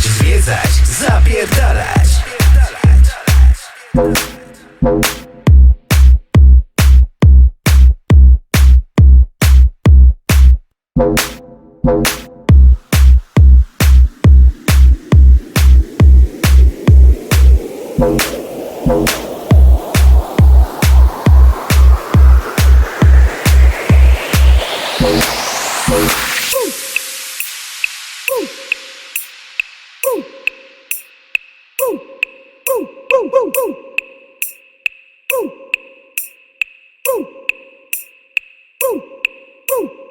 Odwiedzać, zwiedzać, zapierdalać. Thank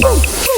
Бум!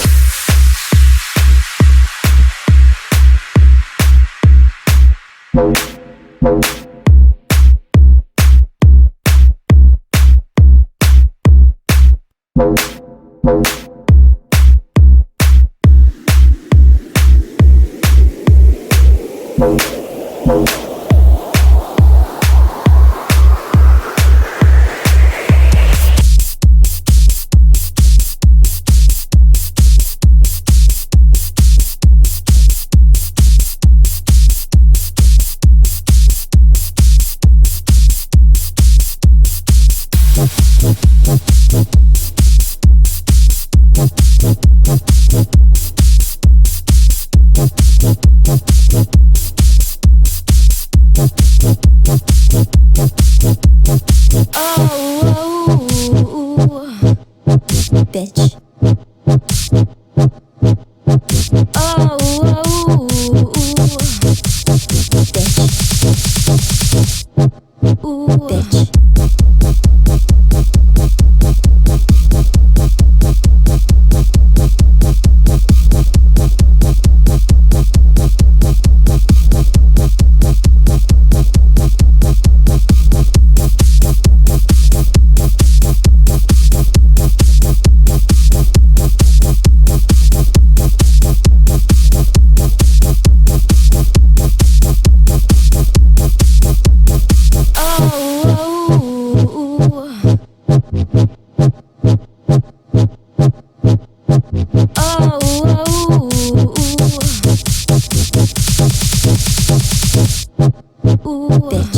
Ooh.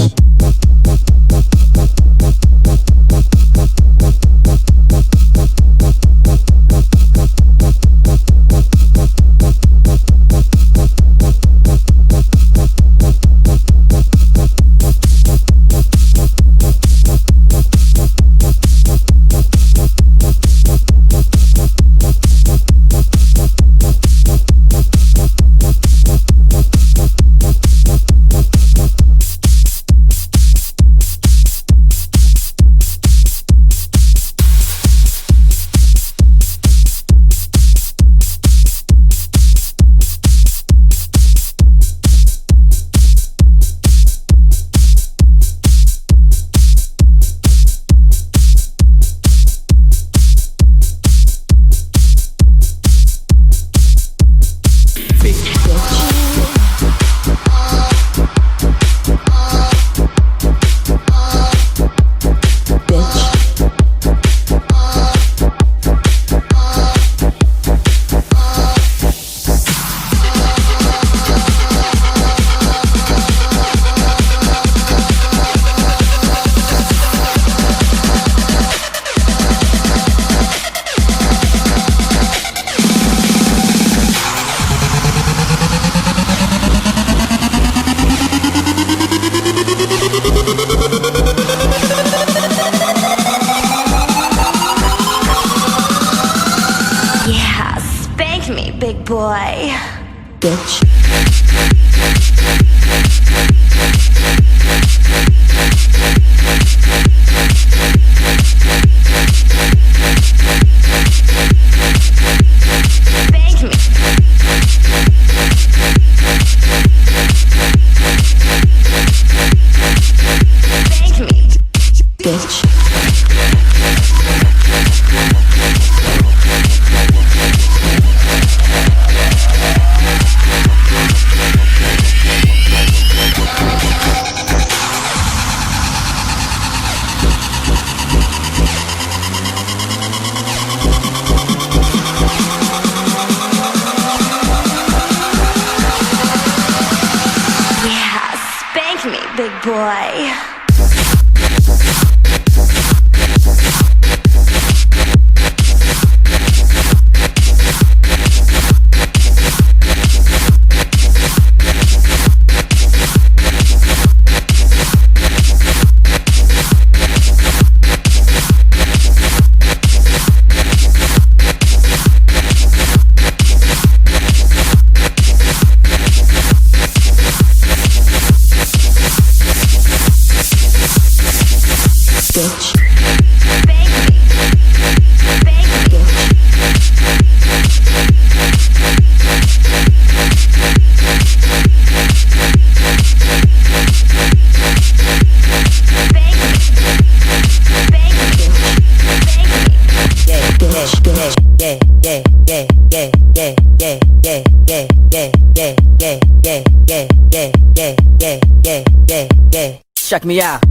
yeah, yeah. Check me out.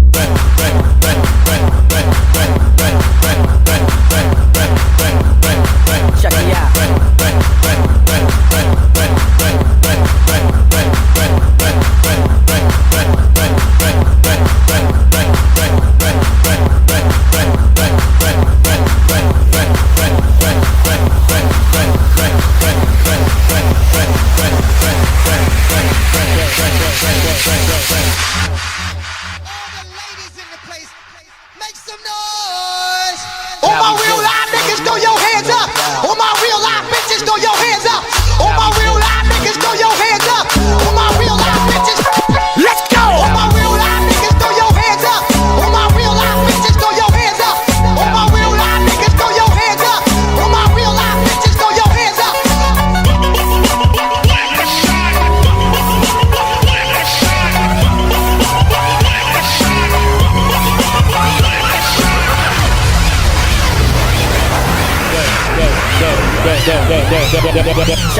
Check me out.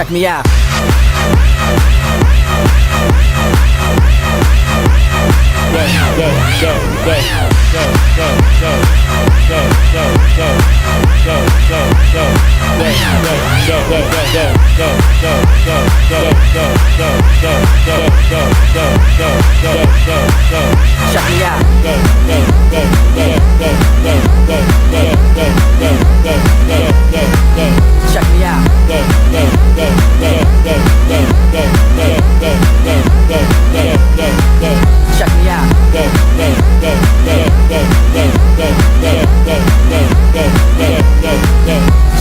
check me out.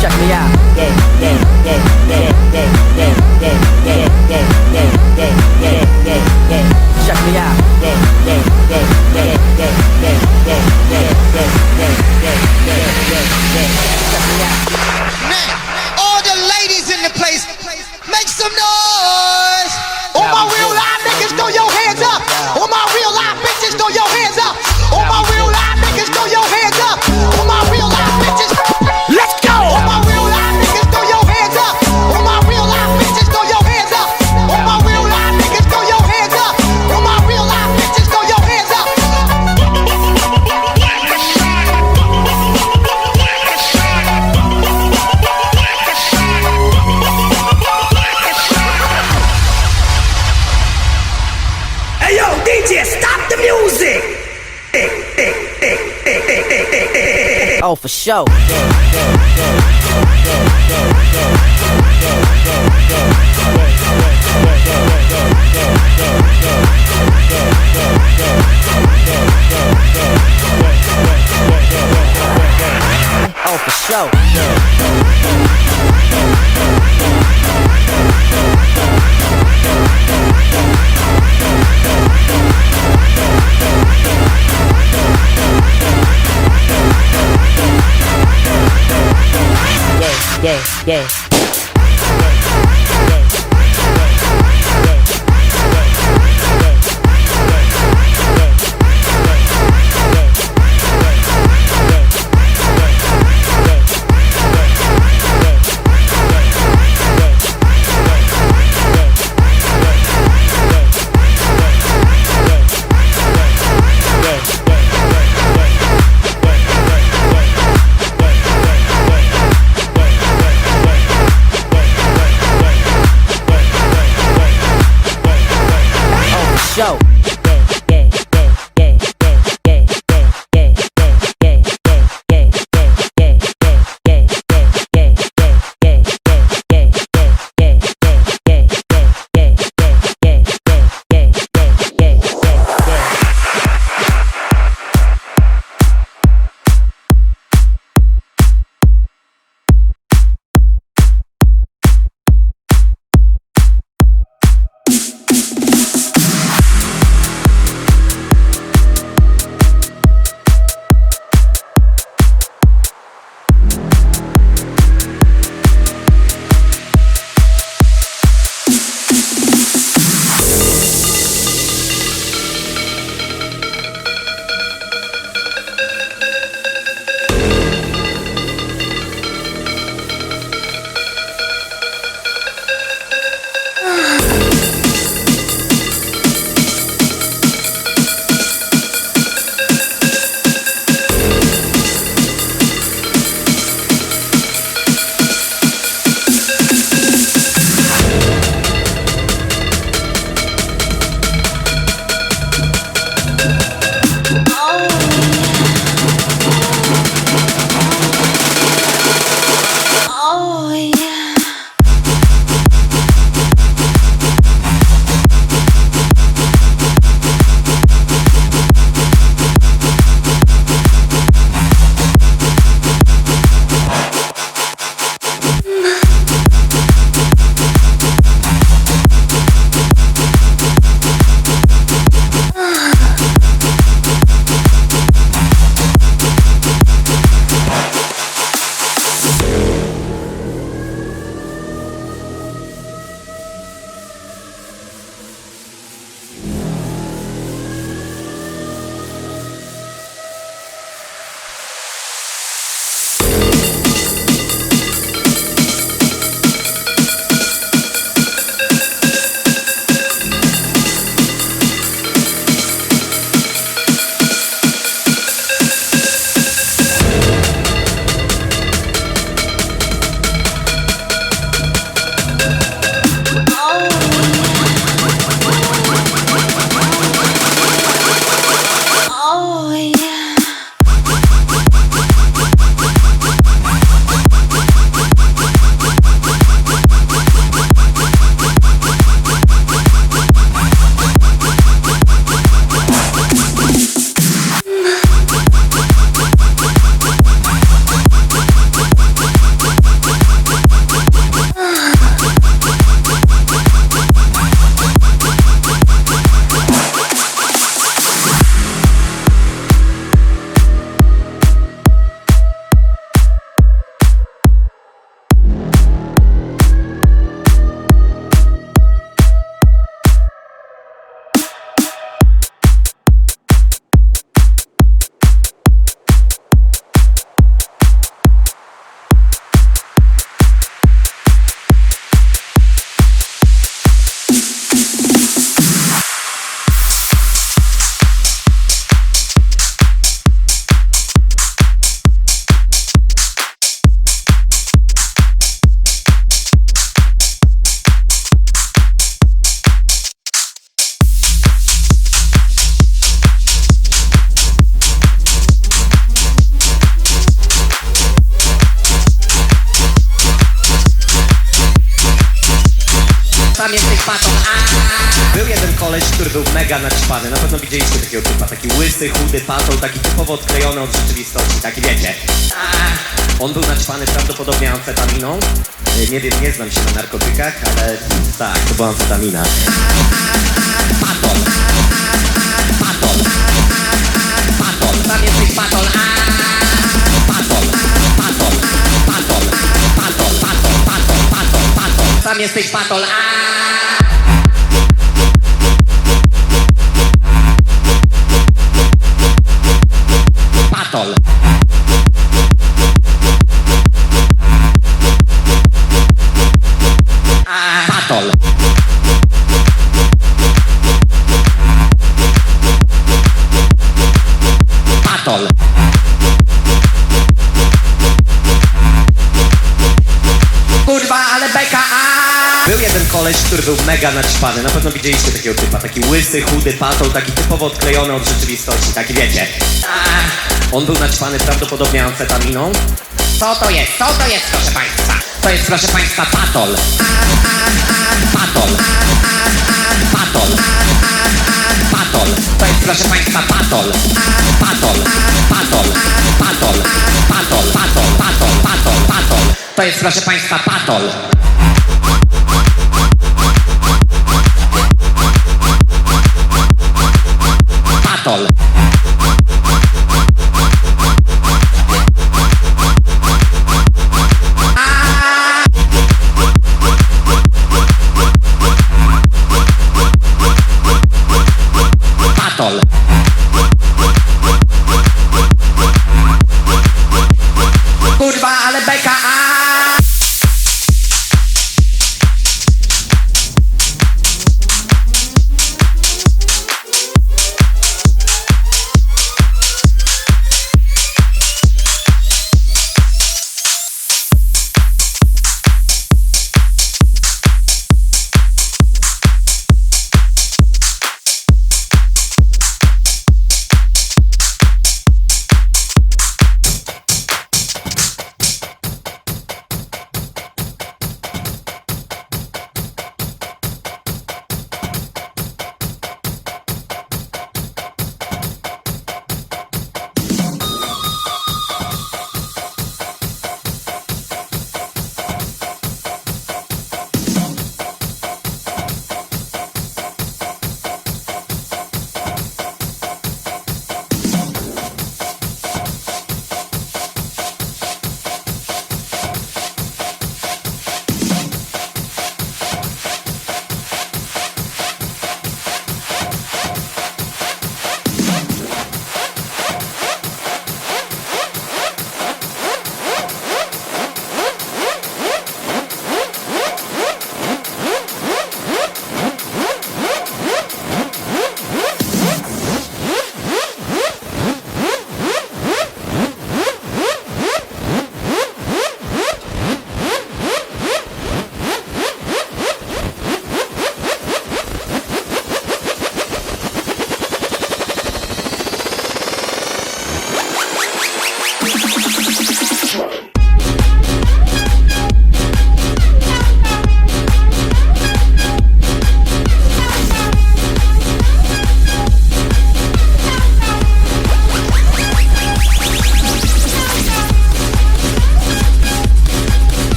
Check me out. Check me out. Oh, for sure. Oh, for sure. yeah, yeah. Jesteś patą, Był jeden koleś, który był mega naćpany. Na pewno widzieliście takiego typa. Taki łysy, chudy patą, taki typowo odklejony od rzeczywistości. Taki wiecie. A, on był naćpany prawdopodobnie amfetaminą. Y, Nie wiem, nie znam się na narkotykach, ale tak, to była amfetamina. Sam jesteś patol. A! Patol. A! Patol. Patol. Kurwa, ale beka! Był jeden koleś, który był mega naćpany. Na pewno widzieliście takiego typa. Taki łysy, chudy patol, taki typowo odklejony od rzeczywistości. Taki wiecie. On był naćpany prawdopodobnie amfetaminą. Co to jest? Co to jest, proszę państwa? To jest, proszę państwa, patol. Patol. Patol. Patol. To jest, proszę państwa, patol. Patol. Patol. Patol. Patol. Patol. Patol. Patol. Patol. To jest, proszę państwa. Patol. Patol.